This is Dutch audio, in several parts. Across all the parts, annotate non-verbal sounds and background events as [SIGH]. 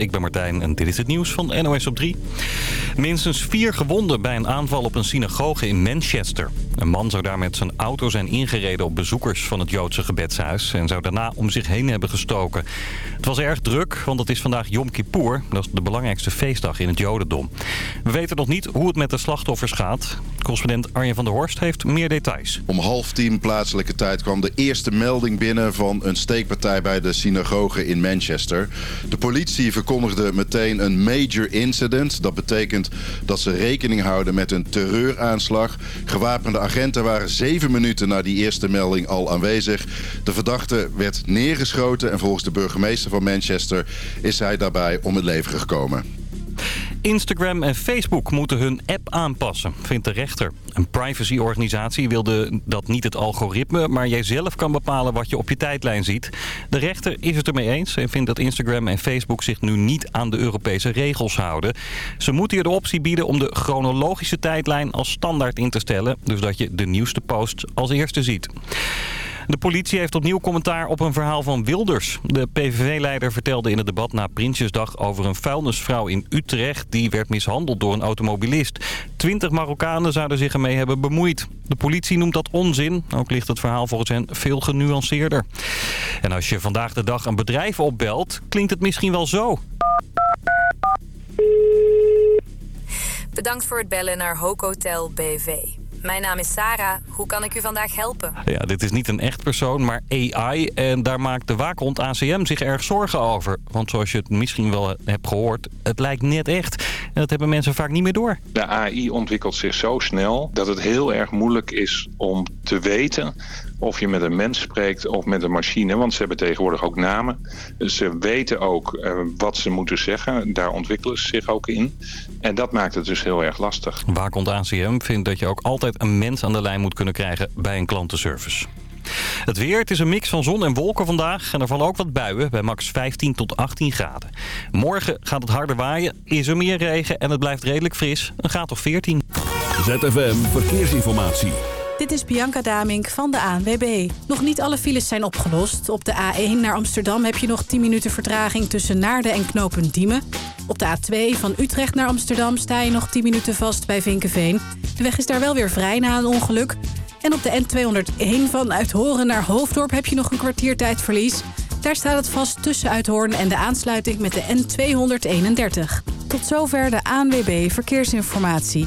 ik ben Martijn en dit is het nieuws van NOS op 3. Minstens vier gewonden bij een aanval op een synagoge in Manchester. Een man zou daar met zijn auto zijn ingereden op bezoekers van het Joodse gebedshuis... en zou daarna om zich heen hebben gestoken. Het was erg druk, want het is vandaag Yom Kippur. Dat is de belangrijkste feestdag in het Jodendom. We weten nog niet hoe het met de slachtoffers gaat. Correspondent Arjen van der Horst heeft meer details. Om half tien plaatselijke tijd kwam de eerste melding binnen van een steekpartij bij de synagoge in Manchester. De politie verkondigde meteen een major incident. Dat betekent dat ze rekening houden met een terreuraanslag. Gewapende agenten waren zeven minuten na die eerste melding al aanwezig. De verdachte werd neergeschoten en volgens de burgemeester van Manchester is hij daarbij om het leven gekomen. Instagram en Facebook moeten hun app aanpassen, vindt de rechter. Een privacyorganisatie wilde dat niet het algoritme, maar jij zelf kan bepalen wat je op je tijdlijn ziet. De rechter is het ermee eens en vindt dat Instagram en Facebook zich nu niet aan de Europese regels houden. Ze moeten je de optie bieden om de chronologische tijdlijn als standaard in te stellen, dus dat je de nieuwste posts als eerste ziet. De politie heeft opnieuw commentaar op een verhaal van Wilders. De PVV-leider vertelde in het debat na Prinsjesdag over een vuilnisvrouw in Utrecht... die werd mishandeld door een automobilist. Twintig Marokkanen zouden zich ermee hebben bemoeid. De politie noemt dat onzin. Ook ligt het verhaal volgens hen veel genuanceerder. En als je vandaag de dag een bedrijf opbelt, klinkt het misschien wel zo. Bedankt voor het bellen naar Hotel BV. Mijn naam is Sarah. Hoe kan ik u vandaag helpen? Ja, dit is niet een echt persoon, maar AI. En daar maakt de waakhond ACM zich erg zorgen over. Want zoals je het misschien wel hebt gehoord, het lijkt net echt. En dat hebben mensen vaak niet meer door. De AI ontwikkelt zich zo snel dat het heel erg moeilijk is om te weten of je met een mens spreekt of met een machine. Want ze hebben tegenwoordig ook namen. Dus ze weten ook uh, wat ze moeten zeggen. Daar ontwikkelen ze zich ook in. En dat maakt het dus heel erg lastig. Waakhond ACM vindt dat je ook altijd een mens aan de lijn moet kunnen krijgen bij een klantenservice. Het weer, het is een mix van zon en wolken vandaag. En er vallen ook wat buien bij max 15 tot 18 graden. Morgen gaat het harder waaien, is er meer regen en het blijft redelijk fris. Een graad of 14. ZFM Verkeersinformatie. Dit is Bianca Damink van de ANWB. Nog niet alle files zijn opgelost. Op de A1 naar Amsterdam heb je nog 10 minuten vertraging tussen Naarden en knooppunt Diemen. Op de A2 van Utrecht naar Amsterdam sta je nog 10 minuten vast bij Vinkenveen. De weg is daar wel weer vrij na een ongeluk. En op de N201 van Uithoren naar Hoofddorp heb je nog een kwartier tijdverlies. Daar staat het vast tussen Uithoorn en de aansluiting met de N231. Tot zover de ANWB Verkeersinformatie.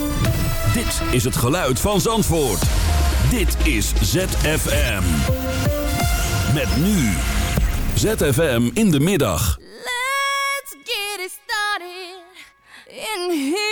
Dit is het geluid van Zandvoort. Dit is ZFM. Met nu. ZFM in de middag. Let's get it started in here.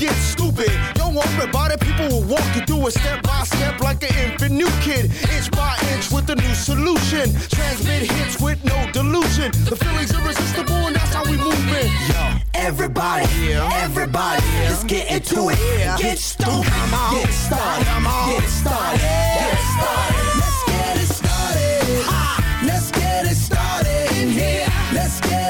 get stupid. Don't worry about it, people will walk you through it step by step like an infant new kid. Inch by inch with a new solution. Transmit hits with no delusion. The feeling's irresistible and that's how we move it. Yo, Everybody, everybody, let's get into it. Get stoked, get started, get started, get started. Let's get it started. Ha! Let's get it started in here. Let's get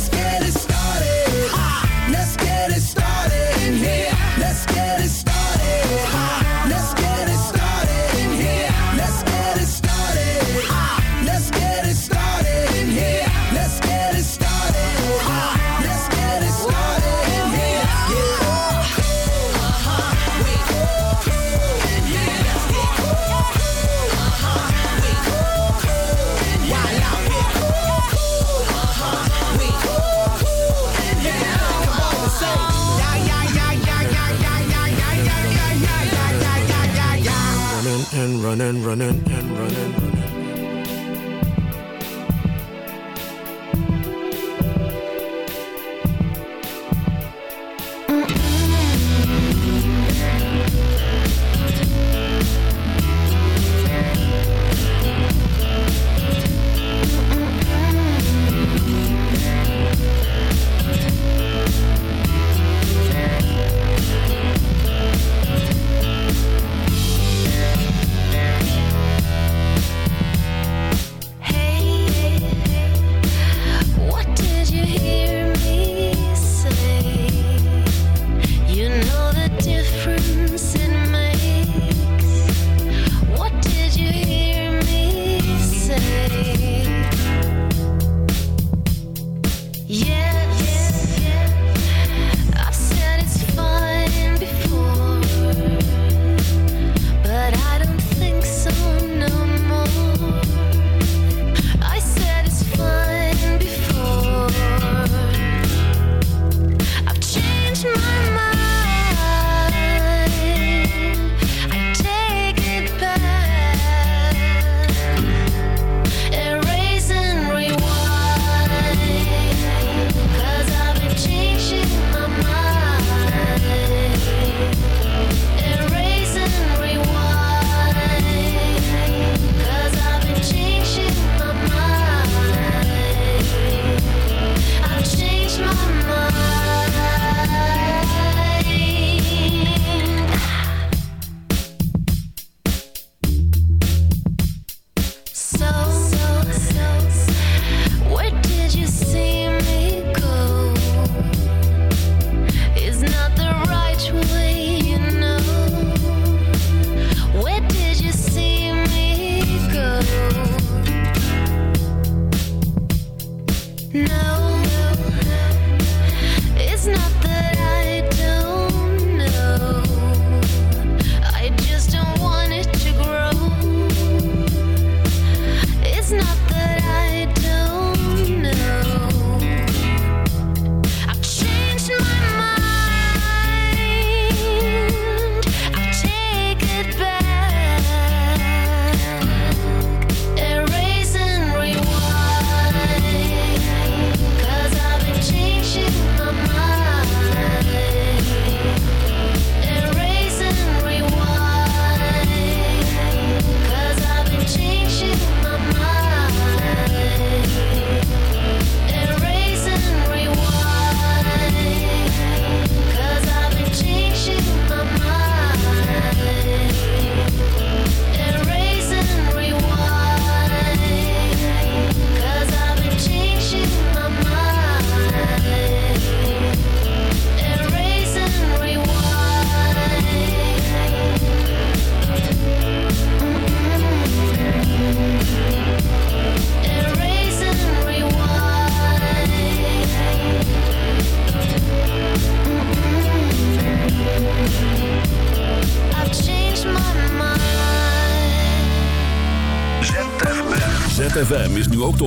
here. Let's get Running running, running and running,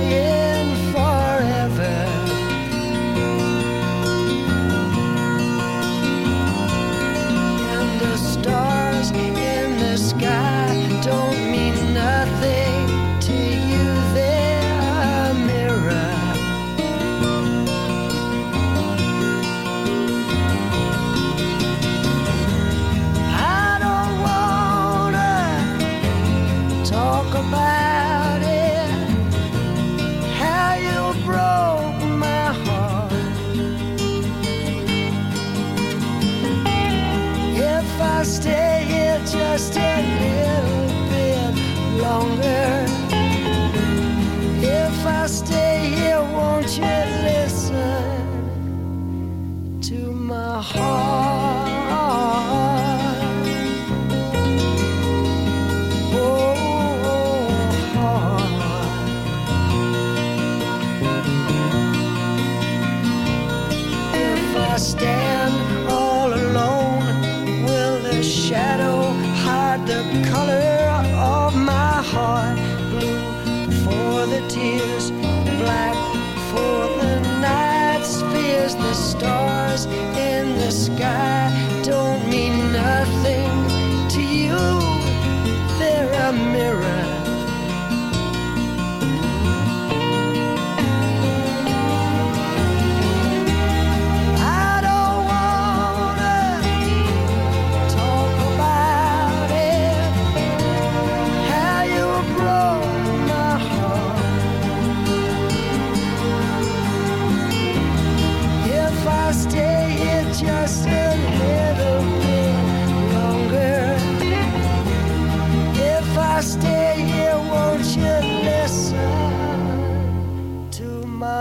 yeah.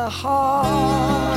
Heart?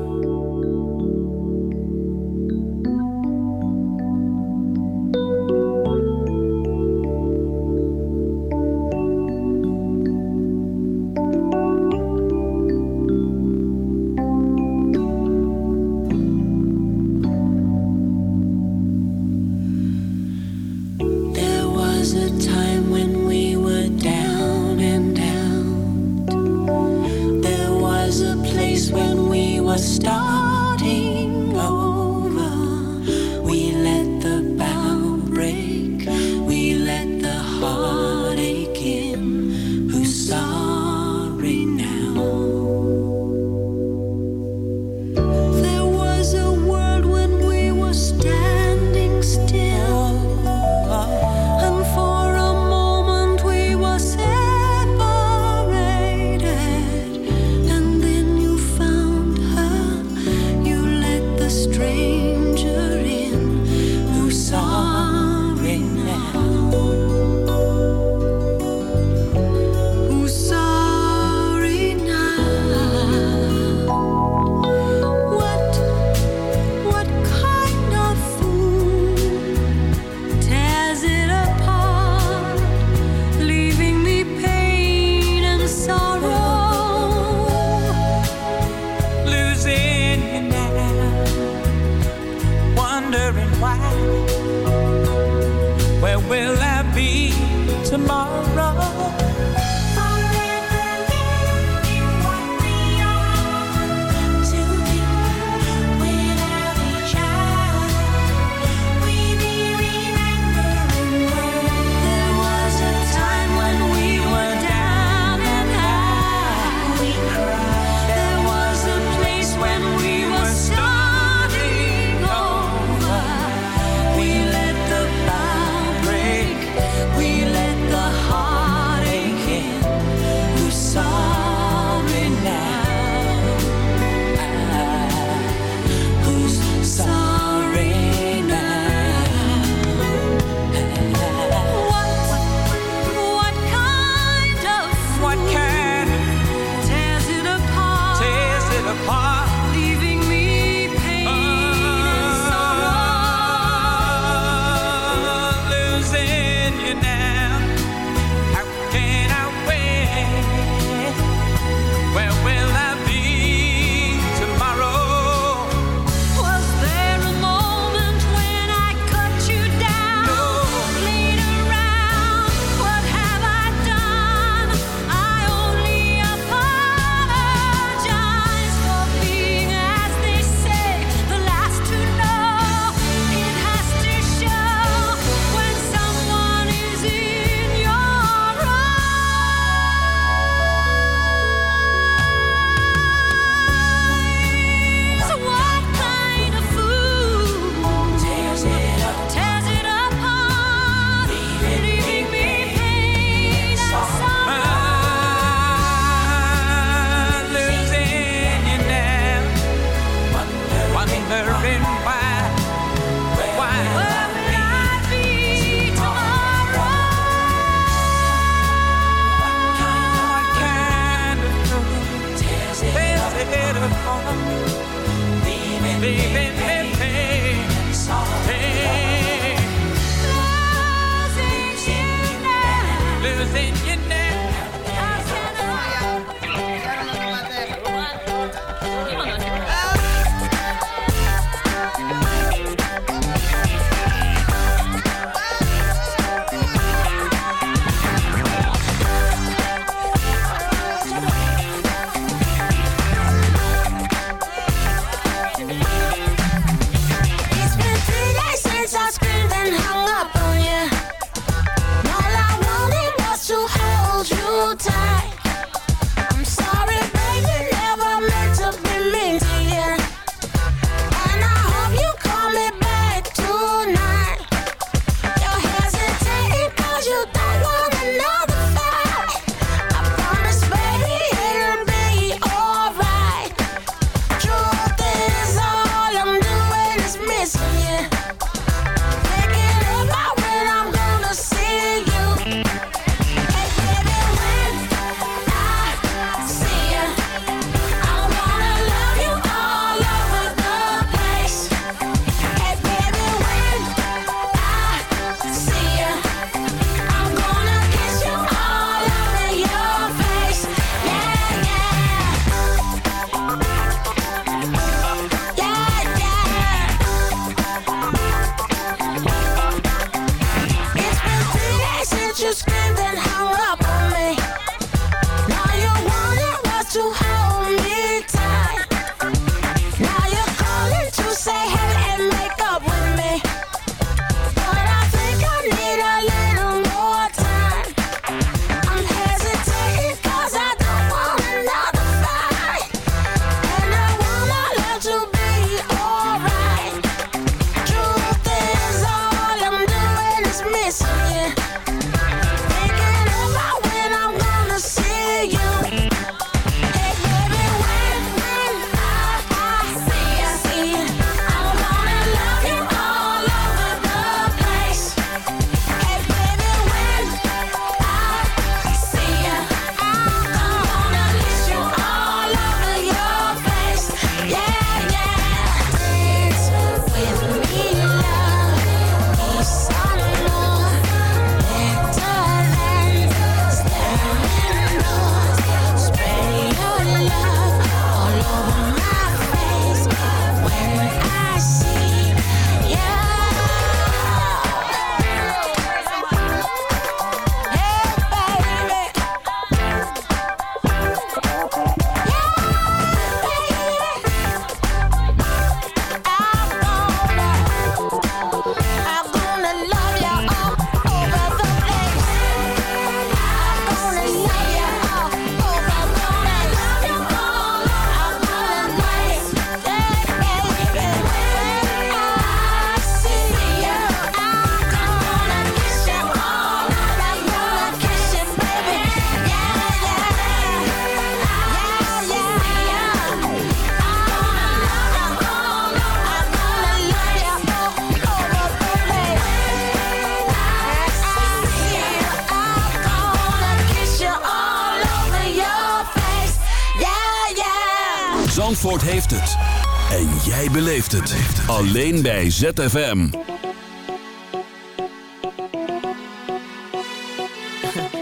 beleeft het. Alleen bij ZFM.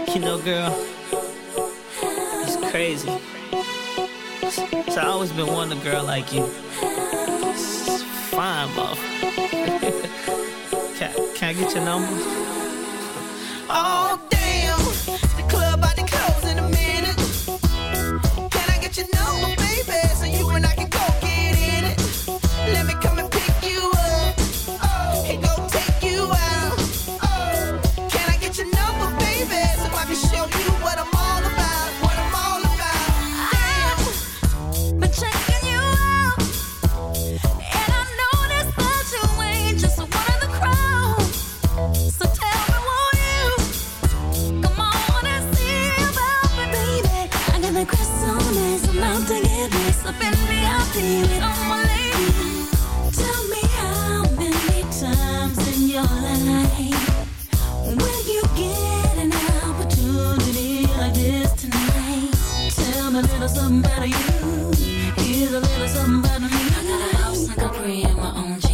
You know, girl, it's crazy. It's, I always been wanting a girl like you. It's fine, bro. [LAUGHS] can, can I get your number? Oh, my own.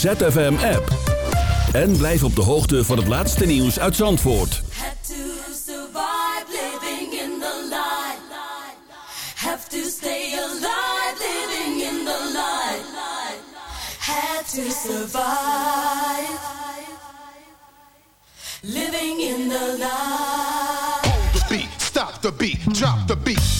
ZFM-app. En blijf op de hoogte van het laatste nieuws uit Zandvoort. Had to survive living in the light. Have to stay alive living in the light. Had to survive living in the light. Hold the beat, stop the beat, drop the beat.